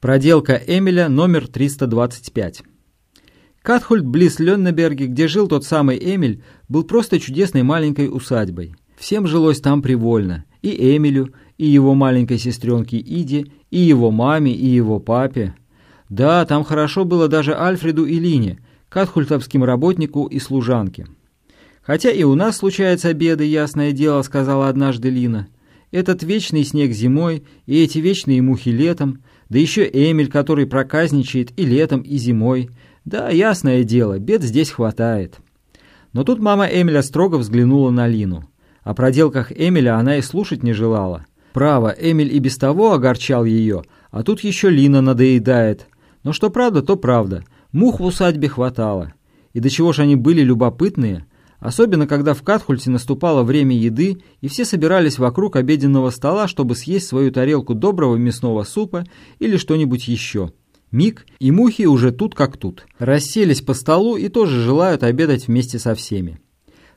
Проделка Эмиля номер 325. Катхульт близ Леннеберге, где жил тот самый Эмиль, был просто чудесной маленькой усадьбой. Всем жилось там привольно. И Эмилю, и его маленькой сестренке Иде, и его маме, и его папе. Да, там хорошо было даже Альфреду и Лине, катхультовским работнику и служанке. «Хотя и у нас случаются беды, ясное дело», — сказала однажды Лина. «Этот вечный снег зимой и эти вечные мухи летом — да еще Эмиль, который проказничает и летом, и зимой. Да, ясное дело, бед здесь хватает. Но тут мама Эмиля строго взглянула на Лину. О проделках Эмиля она и слушать не желала. Право, Эмиль и без того огорчал ее, а тут еще Лина надоедает. Но что правда, то правда. Мух в усадьбе хватало. И до чего ж они были любопытные – Особенно, когда в Катхульте наступало время еды, и все собирались вокруг обеденного стола, чтобы съесть свою тарелку доброго мясного супа или что-нибудь еще. Миг, и мухи уже тут как тут. Расселись по столу и тоже желают обедать вместе со всеми.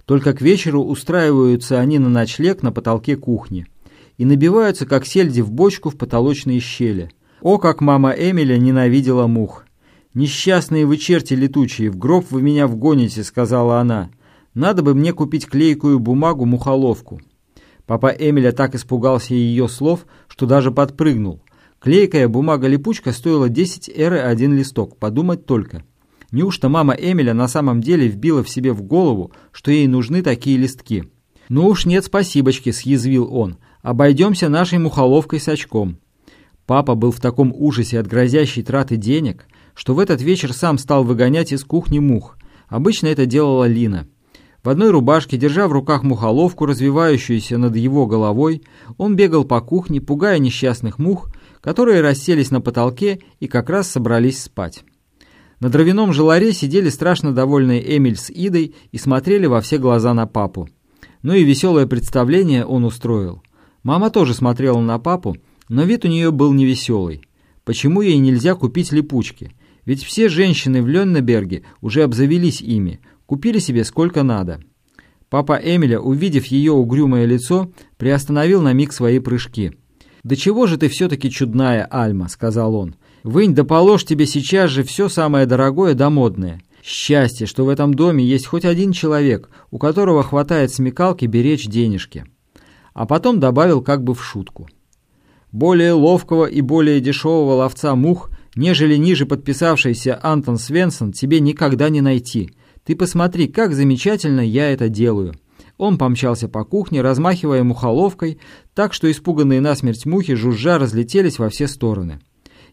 Только к вечеру устраиваются они на ночлег на потолке кухни и набиваются, как сельди в бочку, в потолочные щели. О, как мама Эмиля ненавидела мух! «Несчастные вы черти летучие, в гроб вы меня вгоните», — сказала она. Надо бы мне купить клейкую бумагу-мухоловку. Папа Эмиля так испугался ее слов, что даже подпрыгнул. Клейкая бумага-липучка стоила 10 эры один листок, подумать только. Неужто мама Эмиля на самом деле вбила в себе в голову, что ей нужны такие листки? «Ну уж нет спасибочки», — съязвил он. «Обойдемся нашей мухоловкой с очком». Папа был в таком ужасе от грозящей траты денег, что в этот вечер сам стал выгонять из кухни мух. Обычно это делала Лина. В одной рубашке, держа в руках мухоловку, развивающуюся над его головой, он бегал по кухне, пугая несчастных мух, которые расселись на потолке и как раз собрались спать. На дровяном желаре сидели страшно довольные Эмиль с Идой и смотрели во все глаза на папу. Ну и веселое представление он устроил. Мама тоже смотрела на папу, но вид у нее был невеселый. Почему ей нельзя купить липучки? Ведь все женщины в Леннеберге уже обзавелись ими, Купили себе сколько надо. Папа Эмиля, увидев ее угрюмое лицо, приостановил на миг свои прыжки. «Да чего же ты все-таки чудная, Альма?» — сказал он. «Вынь да положь тебе сейчас же все самое дорогое да модное. Счастье, что в этом доме есть хоть один человек, у которого хватает смекалки беречь денежки». А потом добавил как бы в шутку. «Более ловкого и более дешевого ловца мух, нежели ниже подписавшийся Антон Свенсон, тебе никогда не найти». Ты посмотри, как замечательно я это делаю». Он помчался по кухне, размахивая мухоловкой, так что испуганные насмерть мухи жужжа разлетелись во все стороны.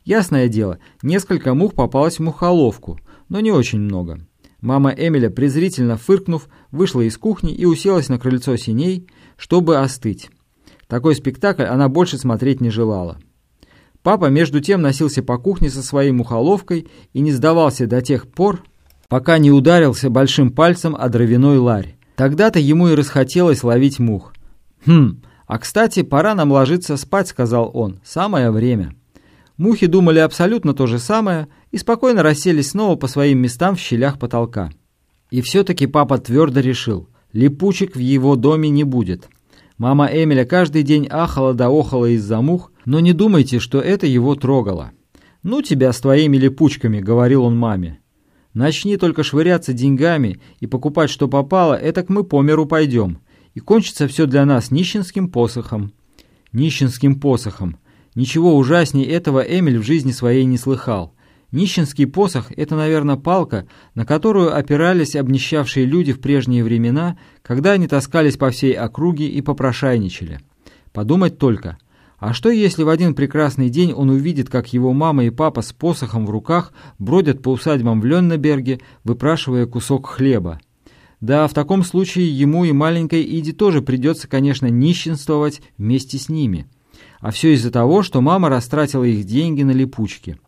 Ясное дело, несколько мух попалось в мухоловку, но не очень много. Мама Эмиля, презрительно фыркнув, вышла из кухни и уселась на крыльцо синей, чтобы остыть. Такой спектакль она больше смотреть не желала. Папа между тем носился по кухне со своей мухоловкой и не сдавался до тех пор, пока не ударился большим пальцем о дровяной ларь. Тогда-то ему и расхотелось ловить мух. «Хм, а кстати, пора нам ложиться спать», — сказал он. «Самое время». Мухи думали абсолютно то же самое и спокойно расселись снова по своим местам в щелях потолка. И все-таки папа твердо решил, липучек в его доме не будет. Мама Эмиля каждый день ахала да охала из-за мух, но не думайте, что это его трогало. «Ну тебя с твоими липучками», — говорил он маме. Начни только швыряться деньгами и покупать, что попало, этак мы по миру пойдем. И кончится все для нас нищенским посохом. Нищенским посохом. Ничего ужаснее этого Эмиль в жизни своей не слыхал. Нищенский посох – это, наверное, палка, на которую опирались обнищавшие люди в прежние времена, когда они таскались по всей округе и попрошайничали. Подумать только – а что, если в один прекрасный день он увидит, как его мама и папа с посохом в руках бродят по усадьбам в Леннеберге, выпрашивая кусок хлеба? Да, в таком случае ему и маленькой Иде тоже придется, конечно, нищенствовать вместе с ними. А все из-за того, что мама растратила их деньги на липучки.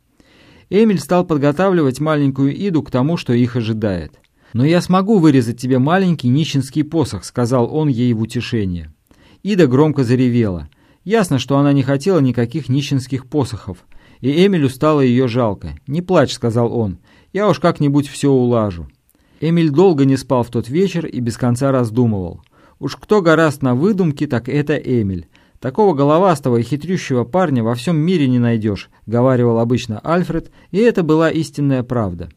Эмиль стал подготавливать маленькую Иду к тому, что их ожидает. «Но я смогу вырезать тебе маленький нищенский посох», — сказал он ей в утешение. Ида громко заревела — Ясно, что она не хотела никаких нищенских посохов, и Эмилю стало ее жалко. «Не плачь», — сказал он, — «я уж как-нибудь все улажу». Эмиль долго не спал в тот вечер и без конца раздумывал. Уж кто гораст на выдумки, так это Эмиль. Такого головастого и хитрющего парня во всем мире не найдешь, говаривал обычно Альфред, и это была истинная правда.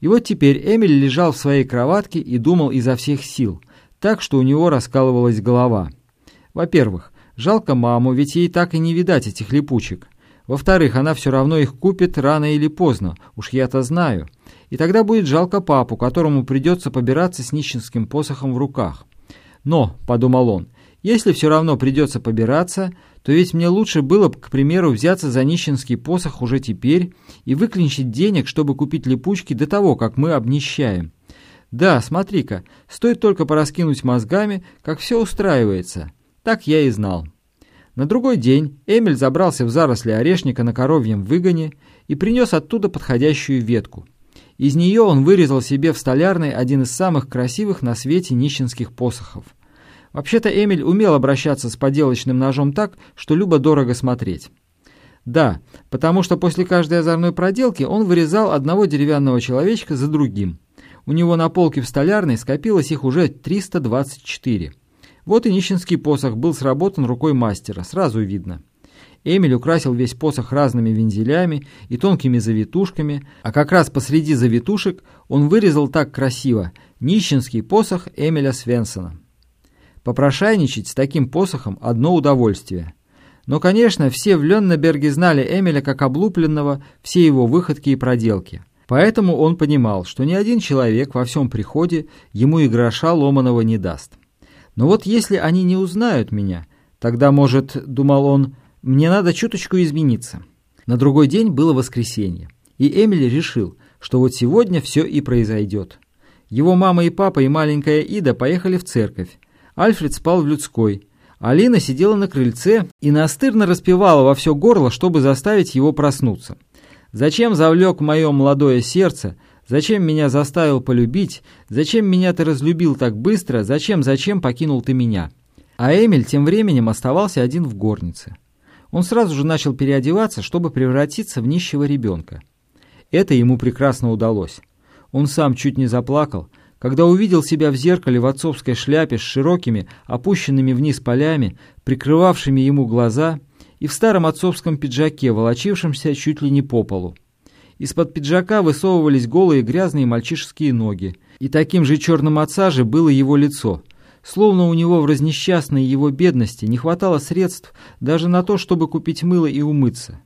И вот теперь Эмиль лежал в своей кроватке и думал изо всех сил, так что у него раскалывалась голова. Во-первых, жалко маму, ведь ей так и не видать этих липучек. Во-вторых, она все равно их купит рано или поздно, уж я-то знаю. И тогда будет жалко папу, которому придется побираться с нищенским посохом в руках. Но, — подумал он, если все равно придется побираться, то ведь мне лучше было бы, к примеру, взяться за нищенский посох уже теперь и выклинчить денег, чтобы купить липучки до того, как мы обнищаем. Да, смотри-ка, стоит только пораскинуть мозгами, как все устраивается. Так я и знал. На другой день Эмиль забрался в заросли орешника на коровьем выгоне и принес оттуда подходящую ветку. Из нее он вырезал себе в столярной один из самых красивых на свете нищенских посохов – Вообще-то Эмиль умел обращаться с поделочным ножом так, что любо-дорого смотреть. Да, потому что после каждой озорной проделки он вырезал одного деревянного человечка за другим. У него на полке в столярной скопилось их уже 324. Вот и нищенский посох был сработан рукой мастера, сразу видно. Эмиль украсил весь посох разными вензелями и тонкими завитушками, а как раз посреди завитушек он вырезал так красиво нищенский посох Эмиля Свенсона. Попрошайничать с таким посохом – одно удовольствие. Но, конечно, все в Леннеберге знали Эмиля как облупленного, все его выходки и проделки. Поэтому он понимал, что ни один человек во всем приходе ему и гроша ломаного не даст. Но вот если они не узнают меня, тогда, может, думал он, мне надо чуточку измениться. На другой день было воскресенье, и Эмиль решил, что вот сегодня все и произойдет. Его мама и папа и маленькая Ида поехали в церковь, Альфред спал в людской. Алина сидела на крыльце и настырно распевала во все горло, чтобы заставить его проснуться. «Зачем завлек мое молодое сердце? Зачем меня заставил полюбить? Зачем меня ты разлюбил так быстро? Зачем, зачем покинул ты меня?» А Эмиль тем временем оставался один в горнице. Он сразу же начал переодеваться, чтобы превратиться в нищего ребенка. Это ему прекрасно удалось. Он сам чуть не заплакал, когда увидел себя в зеркале в отцовской шляпе с широкими, опущенными вниз полями, прикрывавшими ему глаза, и в старом отцовском пиджаке, волочившемся чуть ли не по полу. Из-под пиджака высовывались голые грязные мальчишеские ноги, и таким же черным отца же было его лицо, словно у него в разнесчастной его бедности не хватало средств даже на то, чтобы купить мыло и умыться.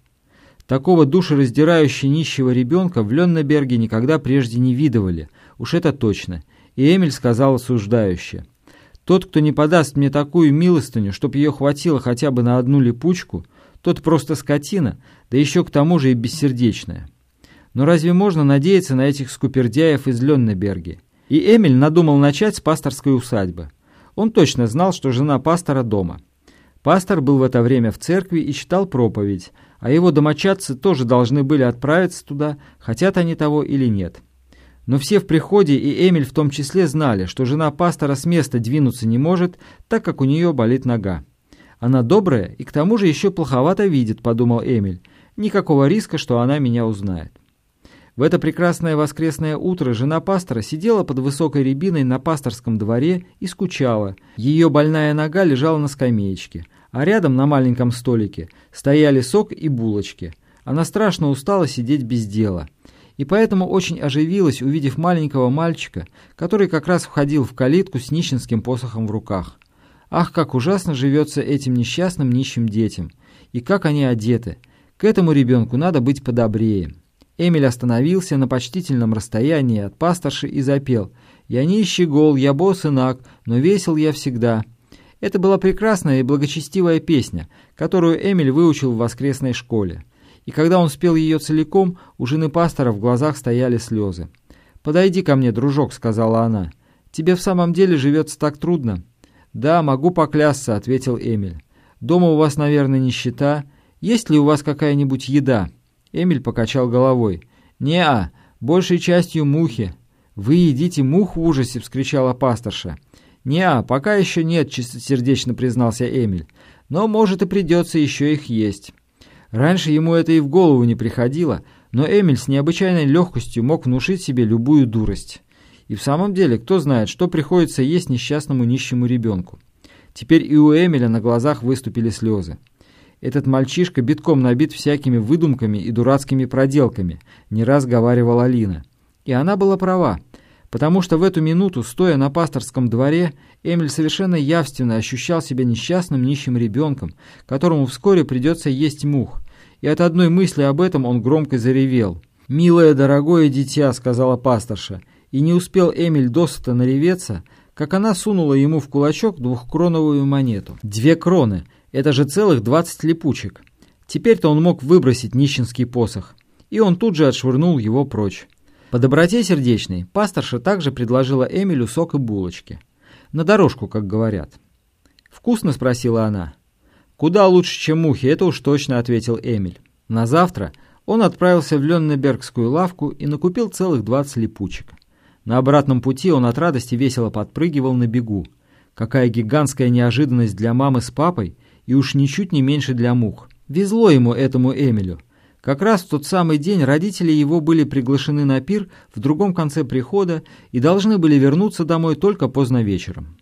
Такого душераздирающего нищего ребенка в Леннеберге никогда прежде не видывали, уж это точно, и Эмиль сказал осуждающе. «Тот, кто не подаст мне такую милостыню, чтоб ее хватило хотя бы на одну липучку, тот просто скотина, да еще к тому же и бессердечная. Но разве можно надеяться на этих скупердяев из Леннеберге?» И Эмиль надумал начать с пасторской усадьбы. Он точно знал, что жена пастора дома. Пастор был в это время в церкви и читал проповедь, а его домочадцы тоже должны были отправиться туда, хотят они того или нет. Но все в приходе, и Эмиль в том числе, знали, что жена пастора с места двинуться не может, так как у нее болит нога. «Она добрая и к тому же еще плоховато видит», — подумал Эмиль. «Никакого риска, что она меня узнает». В это прекрасное воскресное утро жена пастора сидела под высокой рябиной на пасторском дворе и скучала. Ее больная нога лежала на скамеечке, а рядом на маленьком столике стояли сок и булочки. Она страшно устала сидеть без дела и поэтому очень оживилась, увидев маленького мальчика, который как раз входил в калитку с нищенским посохом в руках. Ах, как ужасно живется этим несчастным нищим детям! И как они одеты! К этому ребенку надо быть подобрее. Эмиль остановился на почтительном расстоянии от пасторши и запел «Я нищий гол, я босс и но весел я всегда». Это была прекрасная и благочестивая песня, которую Эмиль выучил в воскресной школе и когда он спел ее целиком, у жены пастора в глазах стояли слезы. «Подойди ко мне, дружок», — сказала она. «Тебе в самом деле живется так трудно?» «Да, могу поклясться», — ответил Эмиль. «Дома у вас, наверное, нищета. Есть ли у вас какая-нибудь еда?» Эмиль покачал головой. «Не-а, большей частью мухи». «Вы едите мух в ужасе!» — вскричала пасторша. «Не-а, пока еще нет», — чистосердечно признался Эмиль. «Но, может, и придется еще их есть». Раньше ему это и в голову не приходило, но Эмиль с необычайной легкостью мог внушить себе любую дурость. И в самом деле, кто знает, что приходится есть несчастному нищему ребенку. Теперь и у Эмиля на глазах выступили слезы. Этот мальчишка битком набит всякими выдумками и дурацкими проделками, не раз говаривала Алина. И она была права, потому что в эту минуту, стоя на пасторском дворе, Эмиль совершенно явственно ощущал себя несчастным нищим ребенком, которому вскоре придется есть мух. И от одной мысли об этом он громко заревел. «Милое, дорогое дитя», — сказала пасторша, и не успел Эмиль досыта нареветься, как она сунула ему в кулачок двухкроновую монету. Две кроны — это же целых двадцать липучек. Теперь-то он мог выбросить нищенский посох. И он тут же отшвырнул его прочь. По доброте сердечной пасторша также предложила Эмилю сок и булочки. На дорожку, как говорят. «Вкусно?» – спросила она. «Куда лучше, чем мухи, это уж точно», – ответил Эмиль. На завтра он отправился в Леннебергскую лавку и накупил целых двадцать липучек. На обратном пути он от радости весело подпрыгивал на бегу. Какая гигантская неожиданность для мамы с папой – и уж ничуть не меньше для мух. Везло ему этому Эмилю. Как раз в тот самый день родители его были приглашены на пир в другом конце прихода и должны были вернуться домой только поздно вечером.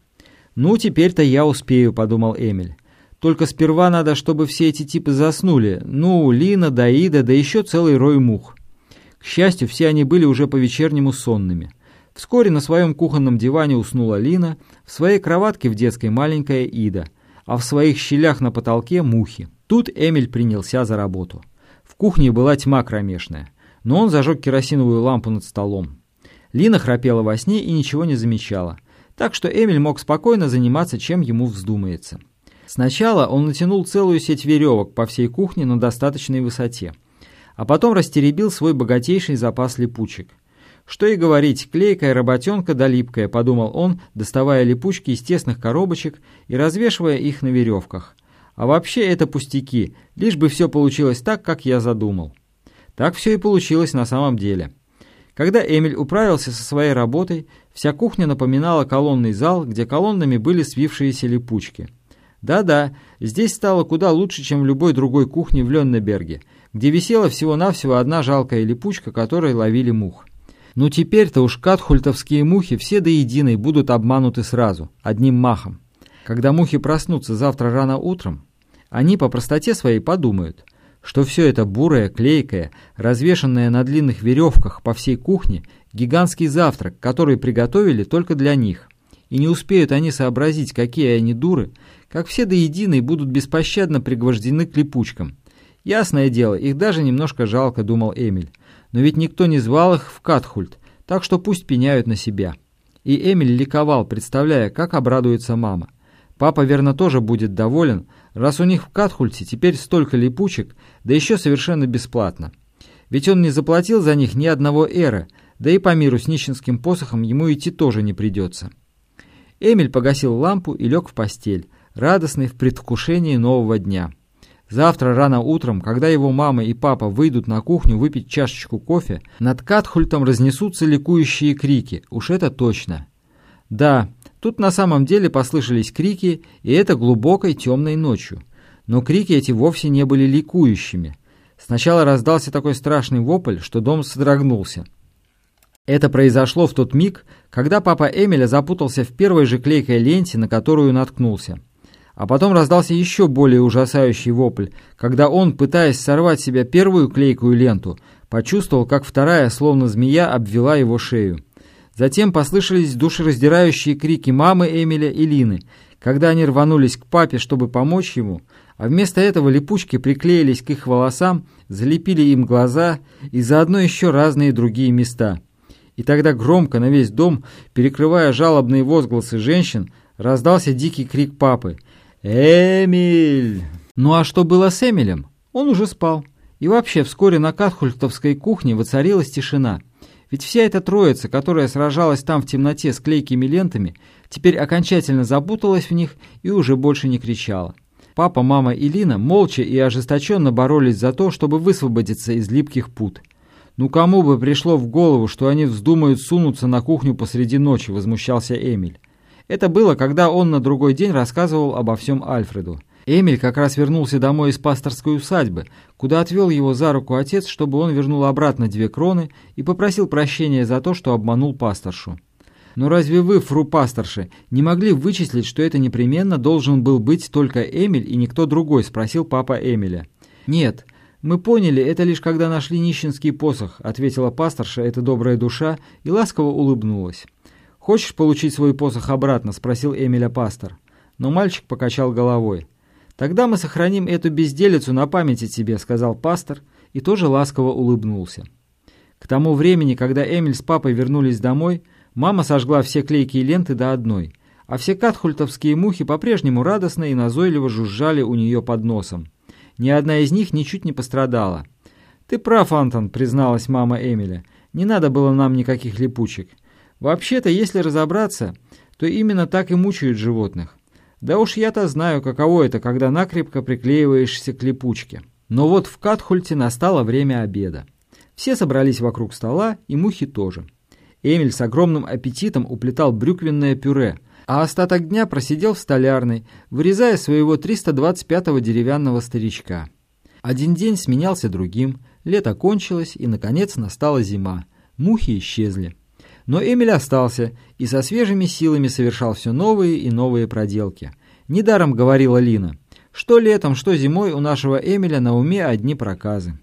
«Ну, теперь-то я успею», — подумал Эмиль. «Только сперва надо, чтобы все эти типы заснули. Ну, Лина, Даида, да еще целый рой мух». К счастью, все они были уже по-вечернему сонными. Вскоре на своем кухонном диване уснула Лина, в своей кроватке в детской маленькая Ида — а в своих щелях на потолке мухи. Тут Эмиль принялся за работу. В кухне была тьма кромешная, но он зажег керосиновую лампу над столом. Лина храпела во сне и ничего не замечала, так что Эмиль мог спокойно заниматься, чем ему вздумается. Сначала он натянул целую сеть веревок по всей кухне на достаточной высоте, а потом растеребил свой богатейший запас липучек – что и говорить, клейкая работенка да липкая, подумал он, доставая липучки из тесных коробочек и развешивая их на веревках. А вообще это пустяки, лишь бы все получилось так, как я задумал. Так все и получилось на самом деле. Когда Эмиль управился со своей работой, вся кухня напоминала колонный зал, где колоннами были свившиеся липучки. Да-да, здесь стало куда лучше, чем в любой другой кухне в Леннеберге, где висела всего-навсего одна жалкая липучка, которой ловили мух. Ну теперь-то уж катхультовские мухи все до единой будут обмануты сразу, одним махом. Когда мухи проснутся завтра рано утром, они по простоте своей подумают, что все это бурое, клейкое, развешанное на длинных веревках по всей кухне, гигантский завтрак, который приготовили только для них. И не успеют они сообразить, какие они дуры, как все до единой будут беспощадно пригвождены к липучкам. Ясное дело, их даже немножко жалко, думал Эмиль но ведь никто не звал их в Катхульт, так что пусть пеняют на себя. И Эмиль ликовал, представляя, как обрадуется мама. Папа, верно, тоже будет доволен, раз у них в Катхульте теперь столько липучек, да еще совершенно бесплатно. Ведь он не заплатил за них ни одного эра, да и по миру с нищенским посохом ему идти тоже не придется. Эмиль погасил лампу и лег в постель, радостный в предвкушении нового дня. Завтра рано утром, когда его мама и папа выйдут на кухню выпить чашечку кофе, над Катхультом разнесутся ликующие крики, уж это точно. Да, тут на самом деле послышались крики, и это глубокой темной ночью. Но крики эти вовсе не были ликующими. Сначала раздался такой страшный вопль, что дом содрогнулся. Это произошло в тот миг, когда папа Эмиля запутался в первой же клейкой ленте, на которую наткнулся. А потом раздался еще более ужасающий вопль, когда он, пытаясь сорвать себя первую клейкую ленту, почувствовал, как вторая, словно змея, обвела его шею. Затем послышались душераздирающие крики мамы Эмиля и Лины, когда они рванулись к папе, чтобы помочь ему, а вместо этого липучки приклеились к их волосам, залепили им глаза и заодно еще разные другие места. И тогда громко на весь дом, перекрывая жалобные возгласы женщин, раздался дикий крик папы – «Эмиль!» Ну а что было с Эмилем? Он уже спал. И вообще, вскоре на Катхультовской кухне воцарилась тишина. Ведь вся эта троица, которая сражалась там в темноте с клейкими лентами, теперь окончательно запуталась в них и уже больше не кричала. Папа, мама и Лина молча и ожесточенно боролись за то, чтобы высвободиться из липких пут. «Ну кому бы пришло в голову, что они вздумают сунуться на кухню посреди ночи?» – возмущался Эмиль. Это было, когда он на другой день рассказывал обо всем Альфреду. Эмиль как раз вернулся домой из пасторской усадьбы, куда отвел его за руку отец, чтобы он вернул обратно две кроны и попросил прощения за то, что обманул пасторшу. Но разве вы, фру пасторши, не могли вычислить, что это непременно должен был быть только Эмиль и никто другой?» – спросил папа Эмиля. «Нет, мы поняли это лишь когда нашли нищенский посох», – ответила пасторша, эта добрая душа, и ласково улыбнулась. «Хочешь получить свой посох обратно?» – спросил Эмиля пастор. Но мальчик покачал головой. «Тогда мы сохраним эту безделицу на память о тебе», — сказал пастор, и тоже ласково улыбнулся. К тому времени, когда Эмиль с папой вернулись домой, мама сожгла все клейкие ленты до одной, а все катхультовские мухи по-прежнему радостно и назойливо жужжали у нее под носом. Ни одна из них ничуть не пострадала. «Ты прав, Антон», — призналась мама Эмиля. «Не надо было нам никаких липучек. Вообще-то, если разобраться, то именно так и мучают животных. Да уж я-то знаю, каково это, когда накрепко приклеиваешься к липучке. Но вот в Катхульте настало время обеда. Все собрались вокруг стола, и мухи тоже. Эмиль с огромным аппетитом уплетал брюквенное пюре, а остаток дня просидел в столярной, вырезая своего 325-го деревянного старичка. Один день сменялся другим, лето кончилось, и, наконец, настала зима. Мухи исчезли. Но Эмиль остался и со свежими силами совершал все новые и новые проделки. Недаром говорила Лина, что летом, что зимой у нашего Эмиля на уме одни проказы.